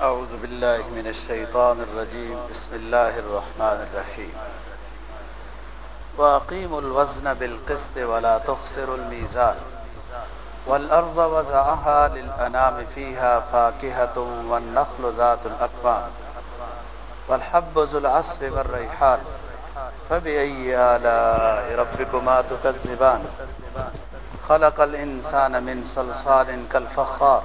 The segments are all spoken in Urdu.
أعوذ بالله من الشيطان الرجيم. بسم الله الرحمن الرحيم. وأقيموا الوزن بالقسط ولا تخسروا الميزان. والأرض وزعها للأنام فيها فاكهة والنخل ذات الأكمام. والحب ذو العصف والريحان. فبأي آلاء ربكما تكذبان؟ خلق الإنسان من صلصال كالفخار.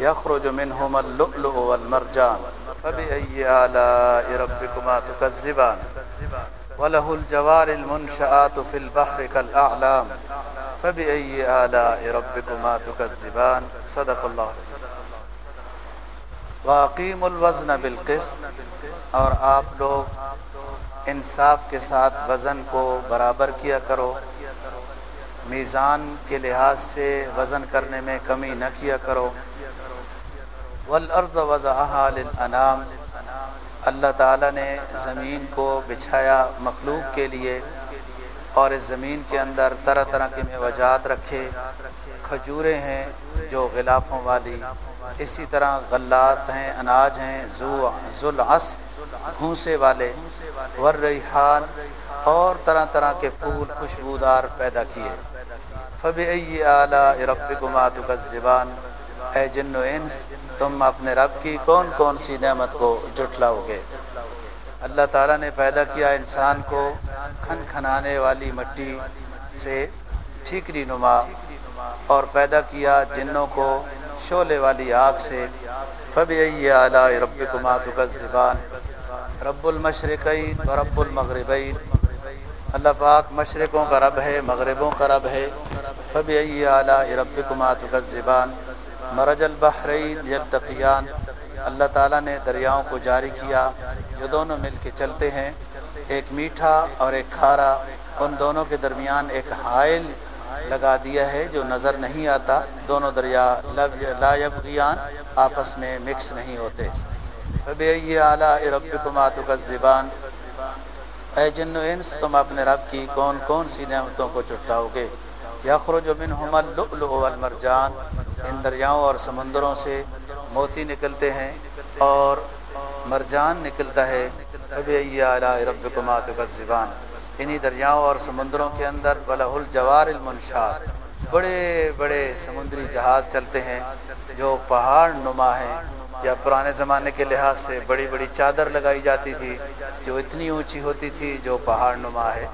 يخرج منهما اللؤلؤ والمرجان، فبأي آلاء ربكما تكذبان؟ وله الجوار المنشآت في البحر كالأعلام، فبأي آلاء ربكما تكذبان؟ صدق الله واقیم الوزن بالقسط، اور آپ لوگ انصاف کے ساتھ وزن کو برابر کیا کرو۔ میزان کے لحاظ سے وزن کرنے میں کمی نہ کیا کرو۔ والارض وضعها للانام۔ اللہ تعالیٰ نے زمین کو بچھایا مخلوق کے لیے اور اس زمین کے اندر طرح طرح کے موجات رکھے۔ کھجوریں ہیں جو غلافوں والی، اسی طرح غلات ہیں، اناج ہیں، ذو ذوالعص گھونسے والے ورریحان اور طرح طرح کے پھول خوشبودار پیدا کیے۔ فبئی اعلیٰ ربکما تکذبان۔ اے جن و انس تم اپنے رب کی کون کون سی نعمت کو جٹلاؤ گے؟ اللہ تعالیٰ نے پیدا کیا انسان کو کھن کھنانے والی مٹی سے ٹھیکری نما اور پیدا کیا جنوں کو شعلے والی آگ سے۔ فبئی اعلیٰ رب کما تکذبان رب المشرقین و رب المغربین اللہ پاک مشرقوں کا رب ہے، مغربوں کا رب ہے۔ فبئی اعلیٰ رب کما تکذبان مرج البحرین یلتقیان۔ اللہ تعالیٰ نے دریاؤں کو جاری کیا۔ جو دونوں مل کے چلتے ہیں۔ ایک میٹھا اور ایک کھارا۔ ان دونوں کے درمیان ایک حائل لگا دیا ہے جو نظر نہیں آتا۔ دونوں دریا لا یبغیان، آپس میں مکس نہیں ہوتے۔ فبئی اعلیٰ رب کماتو کا زبان اے جن و انس، تم اپنے رب کی کون کون سی نعمتوں کو چٹلاؤ گے؟ یخرج منہم اللؤلؤ والمرجان، ان دریاؤں اور سمندروں سے موتی نکلتے ہیں اور مرجان نکلتا ہے۔ فبئی اعلیٰ رب کماتو کا زبان انہی دریاؤں اور سمندروں کے اندر بلہ الجوار المنشار، بڑے بڑے سمندری جہاز چلتے ہیں جو پہاڑ نما ہیں۔ یا پرانے زمانے کے لحاظ سے بڑی بڑی چادر لگائی جاتی تھی جو اتنی اونچی ہوتی تھی جو پہاڑ نما ہے۔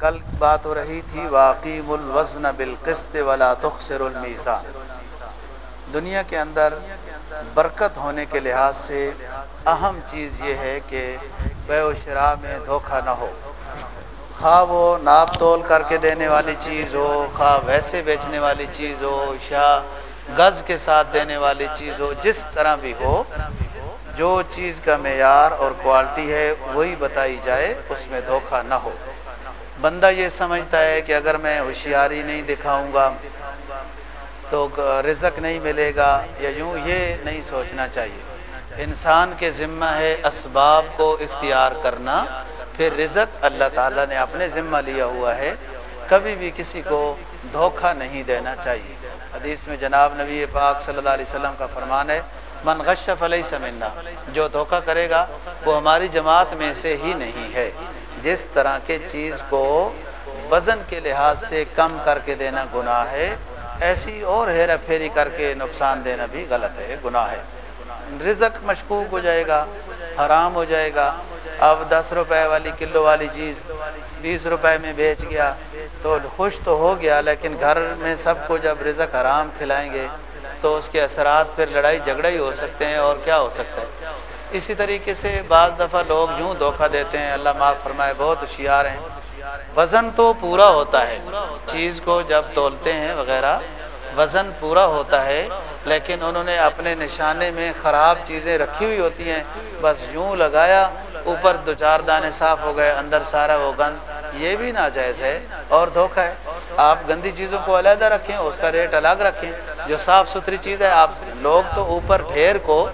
کل بات ہو رہی تھی واقیم الوزن بالقسط ولا تخسر المیزان۔ دنیا کے اندر برکت ہونے کے لحاظ سے اہم چیز یہ ہے کہ بے و شرا میں دھوکہ نہ ہو۔ خواہ وہ ناپ تول کر کے دینے والی چیز ہو، خواہ ویسے بیچنے والی چیز ہو، یا گز کے ساتھ دینے والی چیز ہو، جس طرح بھی ہو، جو چیز کا معیار اور کوالٹی ہے، وہی بتائی جائے، اس میں دھوکہ نہ ہو۔ بندہ یہ سمجھتا ہے کہ اگر میں ہوشیاری نہیں دکھاؤں گا تو رزق نہیں ملے گا یا یوں یہ نہیں سوچنا چاہیے۔ انسان کے ذمہ ہے اسباب کو اختیار کرنا۔ پھر رزق اللہ تعالیٰ نے اپنے ذمہ لیا ہوا ہے۔ کبھی بھی کسی کو دھوکہ نہیں دینا چاہیے۔ حدیث میں جناب نبی پاک صلی اللہ علیہ وسلم کا فرمان ہے، من غشف علیہ سمنا جو دھوکہ کرے گا وہ ہماری جماعت میں سے ہی نہیں ہے۔ جس طرح کے چیز کو وزن کے لحاظ سے کم کر کے دینا گناہ ہے، ایسی اور ہیرا پھیری کر کے نقصان دینا بھی غلط ہے، گناہ ہے۔ رزق مشکوک ہو جائے گا، حرام ہو جائے گا۔ اب دس روپے والی کلو والی چیز بیس روپے میں بیچ گیا تو خوش تو ہو گیا، لیکن گھر میں سب کو جب رزق حرام کھلائیں گے تو اس کے اثرات پھر لڑائی جھگڑا ہی ہو سکتے ہیں اور کیا ہو سکتا ہے؟ اسی طریقے سے بعض دفعہ لوگ یوں دھوکہ دیتے ہیں، اللہ معاف فرمائے، بہت ہوشیار ہیں۔ وزن تو پورا ہوتا ہے۔ چیز کو جب تولتے ہیں وغیرہ، وزن پورا ہوتا ہے، لیکن انہوں نے اپنے نشانے میں خراب چیزیں رکھی ہوئی ہوتی ہیں۔ بس یوں لگایا، اوپر دو چار دانے صاف ہو گئے، اندر سارا وہ گند۔ یہ بھی ناجائز ہے اور دھوکہ ہے۔ آپ گندی چیزوں کو علیحدہ رکھیں، اس کا ریٹ الگ رکھیں۔ جو صاف ستھری چیز ہے، آپ لوگ تو اوپر ڈھیر کو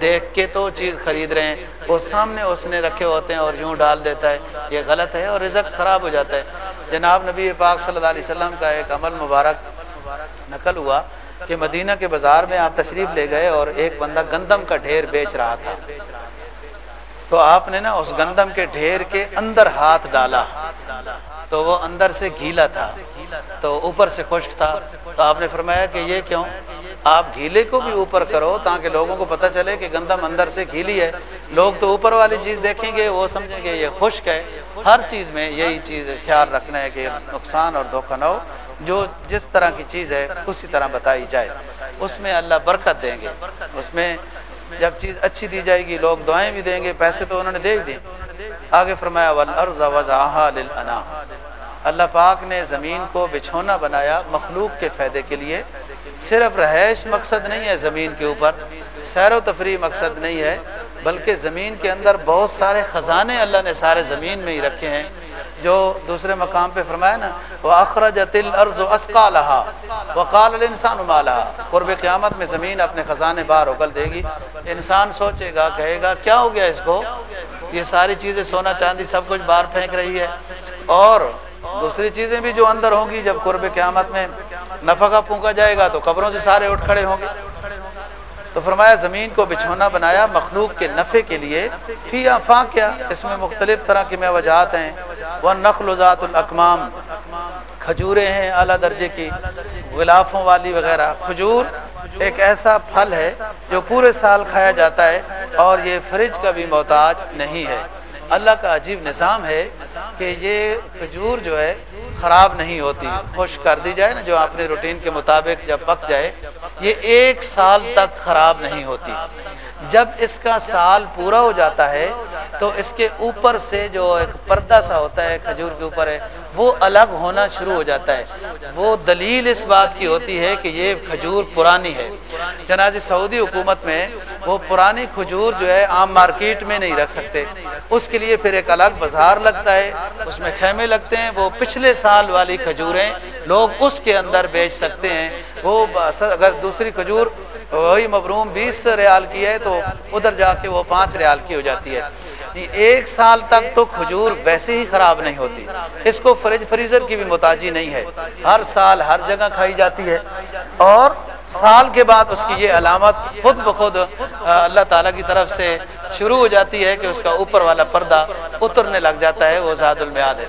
دیکھ کے تو چیز خرید رہے ہیں۔ وہ سامنے اس نے رکھے ہوتے ہیں اور یوں ڈال دیتا ہے۔ یہ غلط ہے اور رزق خراب ہو جاتا ہے۔ جناب نبی پاک صلی اللہ علیہ وسلم کا ایک عمل مبارک نقل ہوا کہ مدینہ کے بازار میں آپ تشریف لے گئے اور ایک بندہ گندم کا ڈھیر بیچ رہا تھا۔ تو آپ نے نا اس گندم کے ڈھیر کے اندر ہاتھ ڈالا۔ تو وہ اندر سے گیلا تھا۔ تو اوپر سے خشک تھا۔ تو آپ نے فرمایا کہ یہ کیوں؟ آپ گھیلے کو بھی اوپر کرو تاکہ لوگوں کو پتہ چلے کہ گندم اندر سے گھیلی ہے۔ لوگ تو اوپر والی چیز دیکھیں گے، وہ سمجھیں گے یہ خشک ہے۔ ہر چیز میں یہی چیز خیال رکھنا ہے کہ نقصان اور دھوکہ نہ ہو۔ جو جس طرح کی چیز ہے، اسی طرح بتائی جائے۔ اس میں اللہ برکت دیں گے۔ اس میں جب چیز اچھی دی جائے گی، لوگ دعائیں بھی دیں گے، پیسے تو انہوں نے دے ہی آگے فرمایا اللہ پاک نے زمین کو بچھونا بنایا مخلوق کے فائدے کے لیے۔ صرف رہائش مقصد نہیں ہے زمین کے اوپر، سیر و تفریح مقصد نہیں ہے، بلکہ زمین کے اندر بہت سارے خزانے اللہ نے سارے زمین میں ہی رکھے ہیں۔ جو دوسرے مقام پہ فرمایا نا وہ اخراج تل ارض اسکالحا وقال انسان مالا قرب قیامت میں زمین اپنے خزانے باہر اگل دے گی۔ انسان سوچے گا، کہے گا، کیا ہو گیا اس کو؟ یہ ساری چیزیں سونا چاندی سب کچھ باہر پھینک رہی ہے۔ اور دوسری چیزیں بھی جو اندر ہوں گی، جب قرب قیامت میں نفع کا پھونکا جائے گا تو قبروں سے سارے اٹھ کھڑے ہوں گے۔ تو فرمایا، زمین کو بچھونا بنایا مخلوق کے نفع کے لیے۔ فی آفاق کیا اس میں مختلف طرح کی میں وجہات ہیں۔ وہ نقل ذات الاقمام کھجوریں ہیں اعلیٰ درجے کی۔ غلافوں والی وغیرہ۔ کھجور ایک ایسا پھل ہے جو پورے سال کھایا جاتا ہے اور یہ فریج کا بھی محتاج نہیں ہے۔ اللہ کا عجیب نظام ہے کہ یہ کھجور جو ہے خراب نہیں ہوتی خوش کر دی جائے نا، جو اپنے روٹین کے مطابق جب پک جائے، یہ ایک سال تک خراب نہیں ہوتی۔ جب اس کا سال پورا ہو جاتا ہے، تو اس کے اوپر سے جو ایک پردہ سا ہوتا ہے، کھجور کے اوپر ہے، وہ الگ ہونا شروع ہو جاتا ہے۔ وہ دلیل اس بات کی ہوتی ہے کہ یہ کھجور پرانی ہے۔ چنانچہ جی، سعودی حکومت میں وہ پرانی کھجور جو ہے عام مارکیٹ میں نہیں رکھ سکتے۔ اس کے لیے پھر ایک الگ بازار لگتا ہے۔ اس میں خیمے لگتے ہیں۔ وہ پچھلے سال والی کھجوریں لوگ اس کے اندر بیچ سکتے ہیں۔ وہ اگر دوسری کھجور وہی مبروم بیس ریال کی ہے تو ادھر جا کے وہ پانچ ریال کی ہو جاتی ہے۔ یعنی ایک سال تک تو کھجور ویسے ہی خراب نہیں ہوتی۔ اس کو فریج فریزر کی بھی محتاجی نہیں ہے۔ ہر سال ہر جگہ کھائی جاتی ہے۔ اور سال کے بعد اس کی یہ علامت خود بخود اللہ تعالیٰ کی طرف سے شروع ہو جاتی ہے کہ اس کا اوپر والا پردہ اترنے لگ جاتا ہے، وہ زاد المیاد ہے۔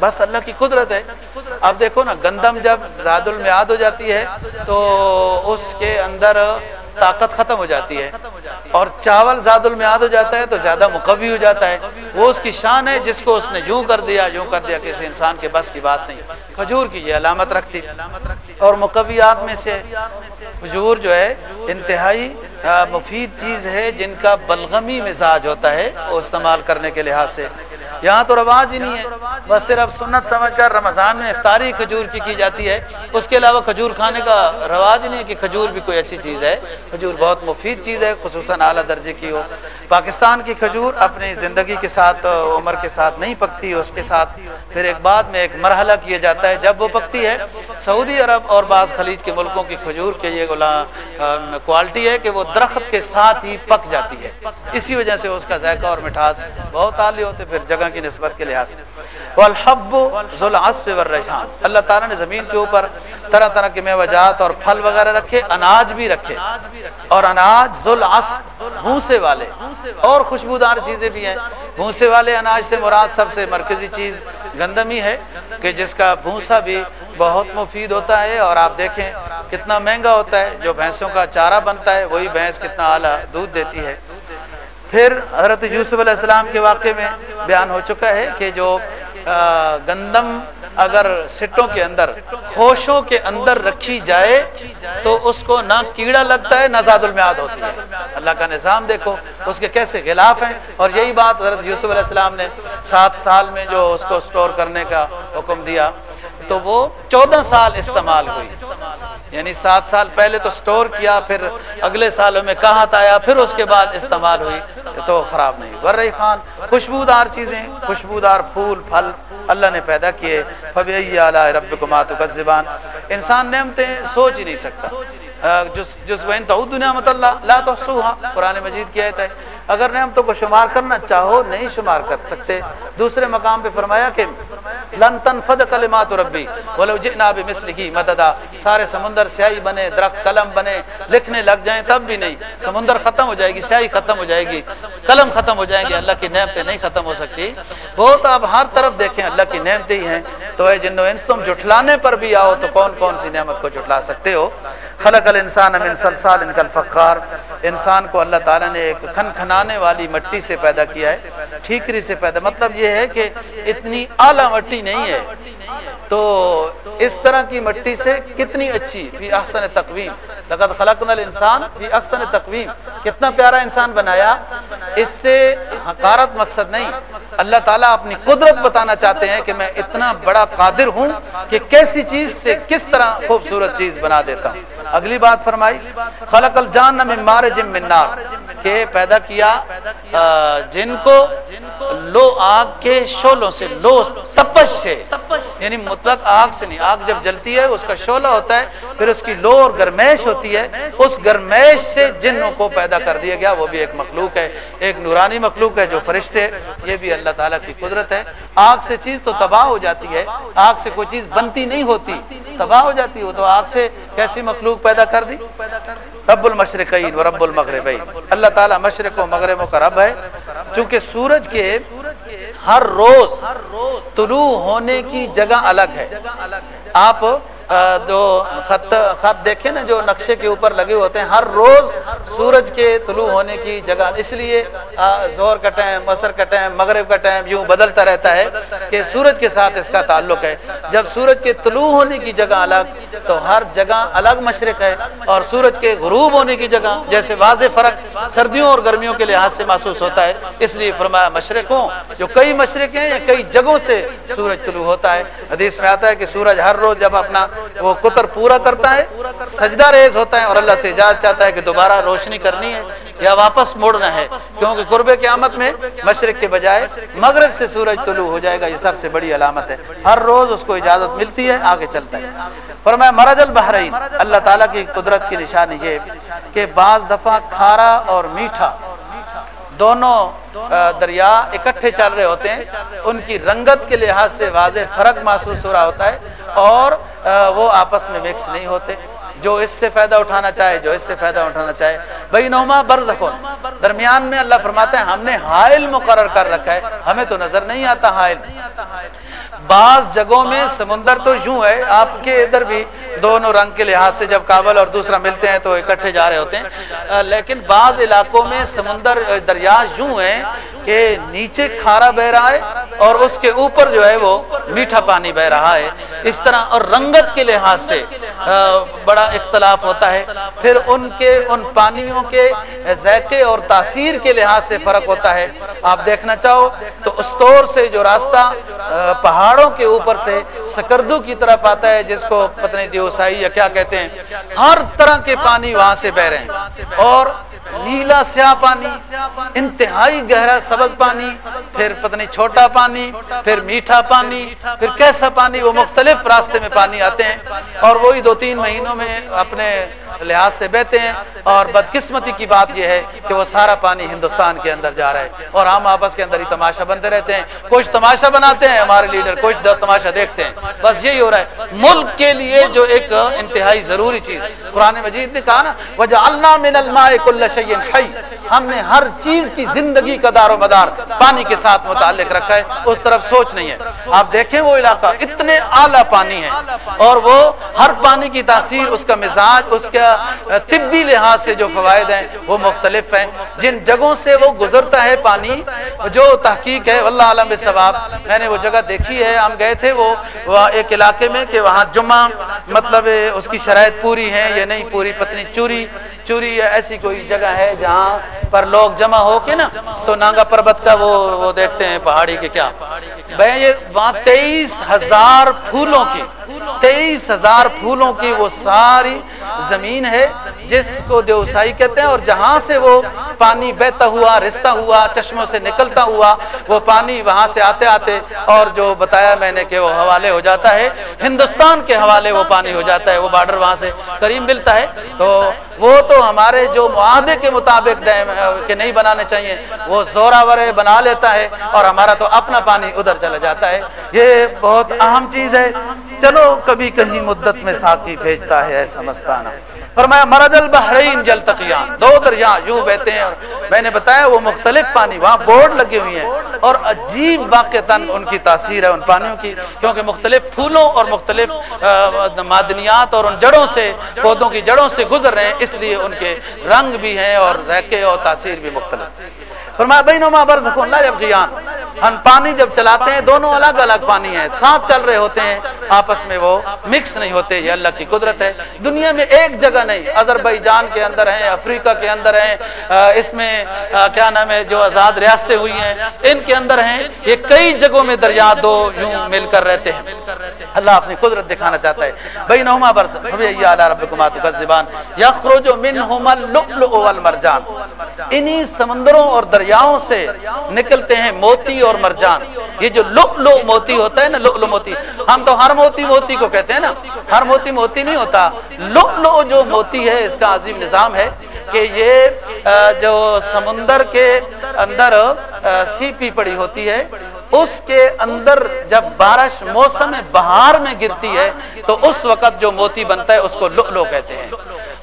بس اللہ کی قدرت ہے۔ اب دیکھو نا، گندم جب زاد المیاد ہو جاتی ہے تو اس کے اندر طاقت ختم ہو جاتی ہے اور چاول زاد المیاد ہو جاتا ہے تو زیادہ مقوی ہو جاتا ہے۔ وہ اس کی شان ہے جس کو اس نے یوں کر دیا، یوں کر دیا کسی انسان کے بس کی بات نہیں۔ کھجور کی یہ علامت رکھتی۔ اور مقویات میں سے کھجور جو ہے، انتہائی مفید چیز ہے جن کا بلغمی مزاج ہوتا ہے۔ وہ استعمال کرنے کے لحاظ سے یہاں تو رواج ہی نہیں ہے۔ بس صرف سنت سمجھ کر رمضان میں افطاری کھجور کی کی جاتی ہے۔ اس کے علاوہ کھجور کھانے کا رواج نہیں ہے کہ کھجور بھی کوئی اچھی چیز ہے۔ کھجور بہت مفید چیز ہے، خصوصاً اعلیٰ درجے کی ہو۔ پاکستان کی کھجور اپنی زندگی کے ساتھ عمر کے ساتھ نہیں پکتی، اس کے ساتھ پھر ایک بعد میں ایک مرحلہ کیا جاتا ہے۔ جب وہ پکتی ہے، سعودی عرب اور بعض خلیج کے ملکوں کی کھجور کے یہ کوالٹی ہے کہ وہ درخت کے ساتھ ہی پک جاتی ہے۔ اسی وجہ سے اس کا ذائقہ اور مٹھاس بہت عالی ہوتے، پھر جگہ کی نسبت کے لحاظ سے۔ الحب والریحان اللہ تعالیٰ نے زمین کے اوپر طرح طرح کے میوجات اور پھل وغیرہ رکھے، اناج بھی رکھے۔ اور اناج ذوالعصف بھوسے والے۔ اور خوشبودار چیزیں بھی ہیں۔ بھوسے والے اناج سے مراد سب سے مرکزی چیز گندم ہی ہے کہ جس کا بھوسا بھی بہت مفید ہوتا ہے۔ اور آپ دیکھیں کتنا مہنگا ہوتا ہے، جو بھینسوں کا چارہ بنتا ہے، وہی بھینس کتنا اعلیٰ دودھ دیتی ہے۔ پھر حضرت یوسف علیہ السلام کے واقعے میں بیان ہو چکا ہے کہ جو گندم اگر سٹوں کے اندر خوشوں کے اندر رکھی جائے تو اس کو نہ کیڑا لگتا ہے، نہ زاد المیاد ہوتی ہے۔ اللہ کا نظام دیکھو، اس کے کیسے خلاف ہیں۔ اور یہی بات حضرت یوسف علیہ السلام نے سات سال میں جو اس کو سٹور کرنے کا حکم دیا، تو وہ چودہ سال استعمال ہوئی۔ یعنی سات سال پہلے تو سٹور کیا، پھر اگلے سالوں میں کہاں آیا پھر اس کے بعد استعمال ہوئی۔ تو خراب نہیں۔ ور خان، خوشبودار چیزیں، خوشبودار پھول، پھل اللہ نے پیدا کیے۔ فبی اعلیٰ رب کو ماتو انسان نعمتیں سوچ ہی نہیں سکتا۔ جس وین تو دنیا مت اللہ، لا تو قرآن مجید کی آیت ہے۔ اگر نعمتوں کو شمار کرنا چاہو، نہیں شمار کر سکتے۔ دوسرے مقام پہ فرمایا کہ، لن تنفد کلمات ربی، ولو جئنا بمثله مددا۔ سارے سمندر سیاہی بنے، درخت قلم بنے۔ لکھنے لگ جائیں تب بھی نہیں۔ سمندر ختم ہو جائے گی، سیاہی ختم ہو جائے گی۔ قلم ختم ہو جائیں گے اللہ کی نعمتیں نہیں ختم ہو سکتی۔ بہت آپ ہر طرف دیکھیں، اللہ کی نعمتیں ہی ہیں۔ تو اے جنو انس، تم جھٹلانے پر بھی آؤ تو کون کون سی نعمت کو جھٹلا سکتے ہو؟ خلق الانسان من سلسال ان الفخار انسان کو اللہ تعالیٰ نے ایک کھن کھنانے والی مٹی سے پیدا کیا ہے، ٹھیکری سے پیدا۔ مطلب یہ ہے کہ اتنی اعلیٰ مٹی نہیں ہے۔ تو اس طرح کی مٹی سے کتنی اچھی، فی احسن تقویم۔ لقد خلقنا الانسان فی احسن تقویم۔ کتنا پیارا انسان بنایا۔ اس سے حقارت مقصد نہیں۔ اللہ تعالیٰ اپنی قدرت بتانا چاہتے ہیں کہ میں اتنا بڑا قادر ہوں کہ کیسی چیز سے کس طرح خوبصورت چیز بنا دیتا ہوں۔ اگلی بات فرمائی، خلق الجان من مارج من نار، کہ پیدا کیا جن کو لو آگ کے شولوں سے، لو تپش سے یعنی مطلق آگ سے نہیں، آگ جب جلتی ہے، اس کا شولہ ہوتا ہے، پھر اس کی لو اور گرمیش ہوتی ہے، اس گرمیش سے جنوں کو پیدا کر دیا گیا، وہ بھی ایک مخلوق ہے، ایک نورانی مخلوق ہے جو فرشتے یہ بھی اللہ تعالیٰ کی قدرت ہے۔ آگ سے چیز تو تباہ ہو جاتی ہے، آگ سے کوئی چیز بنتی نہیں ہوتی، تباہ ہو جاتی ہے تو آگ سے کیسی مخلوق پیدا کر دی؟ رب المشرقین و رب المغربین۔ اللہ تعالیٰ مشرق و مغرب کا رب ہے۔ چونکہ سورج کے ہر روز طلوع ہونے کی جگہ الگ ہے۔ آپ جو خط خط دیکھیں نا، جو نقشے کے اوپر لگے ہوتے ہیں، ہر روز سورج کے طلوع ہونے کی جگہ۔ اس لیے زور کا ٹائم مصر کا ٹائم، مغرب کا ٹائم یوں بدلتا رہتا ہے کہ سورج کے ساتھ اس کا تعلق ہے۔ جب سورج کے طلوع ہونے کی جگہ الگ، تو ہر جگہ الگ مشرق ہے اور سورج کے غروب ہونے کی جگہ، جیسے واضح فرق سردیوں اور گرمیوں کے لحاظ سے محسوس ہوتا ہے۔ اس لیے فرمایا مشرقوں، جو کئی مشرق ہیں یا کئی جگہوں سے سورج طلوع ہوتا ہے۔ حدیث میں آتا ہے کہ سورج ہر روز جب اپنا وہ قطر پورا کرتا ہے، سجدہ ریز ہوتا ہے اور اللہ سے اجازت چاہتا ہے کہ دوبارہ روشنی کرنی ہے یا واپس موڑنا ہے۔ کیونکہ قرب قیامت میں مشرق کے بجائے مغرب سے سورج طلوع ہو جائے گا، یہ سب سے بڑی علامت ہے۔ ہر روز اس کو اجازت ملتی ہے، آگے چلتا ہے۔ فرمایا، مرج البحرین، اللہ تعالیٰ کی قدرت کی نشانی یہ کہ بعض دفعہ کھارا اور میٹھا دونوں دریا اکٹھے چل رہے ہوتے ہیں۔ ان کی رنگت کے لحاظ سے واضح فرق محسوس ہو رہا ہوتا ہے اور وہ آپس میں مکس نہیں ہوتے۔ جو اس سے فائدہ اٹھانا چاہے، جو اس سے فائدہ اٹھانا چاہے۔ بھائی نوما برزخون۔ درمیان میں اللہ فرماتا ہے ہم نے حائل مقرر کر رکھا ہے۔ ہمیں تو نظر نہیں آتا حائل۔ بعض جگہوں میں سمندر تو یوں ہے، آپ کے ادھر بھی دونوں رنگ کے لحاظ سے جب کابل اور دوسرا ملتے ہیں تو اکٹھے جا رہے ہوتے ہیں۔ لیکن بعض علاقوں میں سمندر دریا یوں ہے کہ نیچے کھارا بہ رہا ہے اور اس کے اوپر جو ہے وہ میٹھا پانی بہ رہا ہے۔ اس طرح اور رنگت کے لحاظ سے بڑا اختلاف ہوتا ہے۔ پھر ان کے، ان پانیوں کے ذائقے اور تاثیر کے لحاظ سے فرق ہوتا ہے۔ آپ دیکھنا چاہو تو استور سے جو راستہ پہاڑوں کے اوپر سے سکردو کی طرف آتا ہے، جس کو پتنی دیوسائی یا کیا کہتے ہیں، ہر طرح کے پانی وہاں سے بہ رہے ہیں۔ اور نیلا سیاہ پانی، انتہائی گہرا سبز پانی، پھر پتنی چھوٹا پانی، پھر میٹھا پانی، پھر کیسا پانی، وہ مختلف راستے میں پانی آتے ہیں اور وہی دو تین مہینوں میں اپنے لحاظ سے بہتے ہیں اور بدقسمتی کی بات یہ ہے کہ وہ سارا پانی ہندوستان کے اندر جا رہا ہے اور ہم آپس کے اندر ہی تماشا بنتے رہتے ہیں۔ کچھ تماشا بناتے ہیں ہمارے لیڈر، کچھ تماشا دیکھتے ہیں۔ بس یہی ہو رہا ہے۔ ملک کے لیے جو ایک انتہائی ضروری چیز، قرآن مجید نے کہا نا وجہ اللہ من الماء کل شیء حی ہم نے ہر چیز کی زندگی کا دار و مدار پانی کے ساتھ متعلق رکھا ہے۔ اس طرف سوچ نہیں ہے۔ آپ دیکھیں وہ علاقہ، اتنے اعلیٰ پانی ہے اور وہ ہر پانی کی تاثیر، اس کا مزاج، اس کا طبی لحاظ سے جو فوائد ہیں وہ مختلف ہیں۔ جن جگہوں سے وہ گزرتا ہے پانی، جو تحقیق ہے اللہ عالم ثواب۔ میں نے وہ جگہ دیکھی ہے، ہم گئے تھے، وہ ایک علاقے میں کہ وہاں جمعہ مطلب اس کی شرائط پوری ہے یا نہیں، پوری پتنی چوری۔ چوری یا ایسی کوئی جگہ ہے جہاں پر لوگ جمع ہو کے نا، تو نانگا پربت کا وہ وہ دیکھتے ہیں پہاڑی کے کیا۔ یہ وہاں تیئیس ہزار پھولوں کی تیئیس ہزار پھولوں کی وہ ساری زمین ہے، جس کو دیوسائی کہتے ہیں اور جہاں سے وہ پانی بہتا ہوا رشتہ ہوا، چشموں سے نکلتا ہوا، وہ پانی وہاں سے آتے آتے اور جو بتایا میں نے کہ وہ حوالے ہو جاتا ہے، ہندوستان کے حوالے وہ پانی ہو جاتا ہے، وہ بارڈر وہاں سے قریب ملتا ہے۔ تو وہ تو ہمارے جو معاہدے کے مطابق ڈیم کے نہیں بنانے چاہیے، وہ زوراور بنا لیتا ہے اور ہمارا تو اپنا پانی ادھر چلا جاتا ہے۔ یہ بہت اہم چیز ہے۔ چلو، کبھی کہیں مدت میں ساکی بھیجتا ہے ایسا مستانہ۔ فرمایا مرد البحرین جل تقیان دو دریا یوں بہتے ہیں۔ میں نے بتایا، وہ مختلف پانی، وہاں بورڈ لگے ہوئے ہیں۔ اور عجیب واقع ان کی تاثیر ہے ان پانیوں کی، کیونکہ مختلف پھولوں اور مختلف معدنیات اور ان جڑوں سے، پودوں کی جڑوں سے گزر رہے ہیں۔ اس لیے ان کے رنگ بھی ہیں اور ذائقے اور تاثیر بھی مختلف۔ فرمایا بینما برزخ لا یبغیان۔ ہم پانی جب چلاتے ہیں، دونوں الگ الگ پانی ہیں۔ ساتھ چل رہے ہوتے ہیں، آپس میں وہ مکس نہیں ہوتے، یہ اللہ کی قدرت ہے۔ دنیا میں ایک جگہ نہیں اظہربائیجان کے اندر ہیں، افریقہ کے اندر ہیں اس میں کیا نام ہے، جو آزاد ریاستیں ہوئی ہیں، ان کے اندر ہیں۔ یہ کئی جگہوں میں دریا دو یوں مل کر رہتے ہیں۔ اللہ اپنی قدرت دکھانا چاہتا ہے۔ بھائی نہما برس ربکما تکذبان یخرج منہما اللؤلؤ والمرجان۔ انہی سمندروں اور دریاؤں سے نکلتے ہیں موتی اور مرجان۔ یہ جو لؤلؤ موتی ہوتا ہے نا، لؤلؤ موتی۔ ہم تو ہر موتی موتی کو کہتے ہیں نا۔ ہر موتی موتی نہیں ہوتا۔ لؤلؤ جو موتی ہے، اس کا عظیم نظام ہے۔ کہ یہ جو سمندر کے اندر سی پی پڑی ہوتی ہے، اس کے اندر جب بارش موسم بہار میں گرتی ہے، تو اس وقت جو موتی بنتا ہے، اس کو لؤلؤ کہتے ہیں۔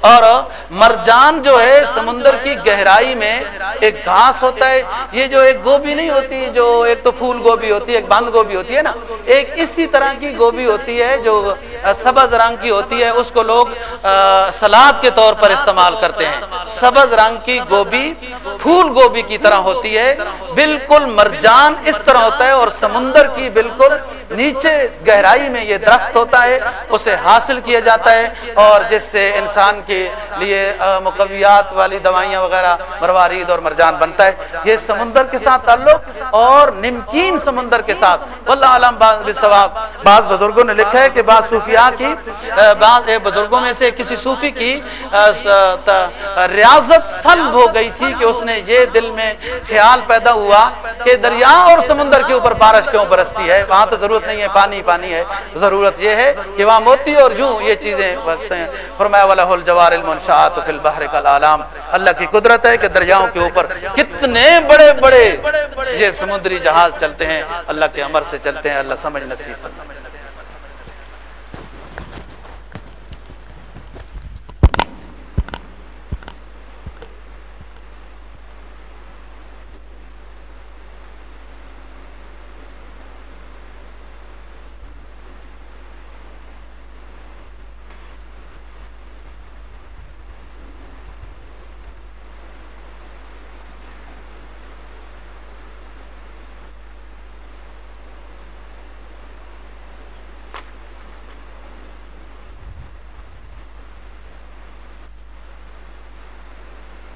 اور مرجان جو ہے سمندر کی گہرائی میں ایک گھاس ہوتا ہے، یہ جو ایک گوبھی نہیں ہوتی، جو ایک تو پھول گوبھی ہوتی ہے ایک بند گوبھی ہوتی ہے نا، ایک اسی طرح کی گوبھی ہوتی ہے جو سبز رنگ کی ہوتی ہے، اس کو لوگ سلاد کے طور پر استعمال کرتے ہیں۔ سبز رنگ کی گوبھی پھول گوبھی کی طرح ہوتی ہے، بالکل مرجان اس طرح ہوتا ہے اور سمندر کی بالکل نیچے گہرائی میں یہ درخت ہوتا ہے، اسے حاصل کیا جاتا ہے اور جس سے انسان کے لیے مقویات والی دوائیاں وغیرہ، مروارید اور مرجان بنتا ہے۔ یہ سمندر کے ساتھ تعلق اور نمکین سمندر کے ساتھ واللہ علم ثواب بعض بزرگوں نے لکھا ہے کہ بعض صوفیاء کی بعض بزرگوں میں سے کسی صوفی کی ریاضت سلب ہو گئی تھی کہ اس نے یہ دل میں خیال پیدا ہوا کہ دریا اور سمندر کے اوپر بارش کیوں برستی ہے؟ وہاں تو ضرورت نہیں ہے، پانی پانی ہے۔ ضرورت یہ ہے کہ وہاں موتی اور یوں یہ چیزیں فرمایا والا الجوار المنشات فی البحر کالعلام اللہ کی قدرت ہے کہ دریاؤں کے اوپر کتنے بڑے بڑے یہ سمندری جہاز چلتے ہیں۔ اللہ کے امر سے چلتے ہیں اللہ سمجھ نصیب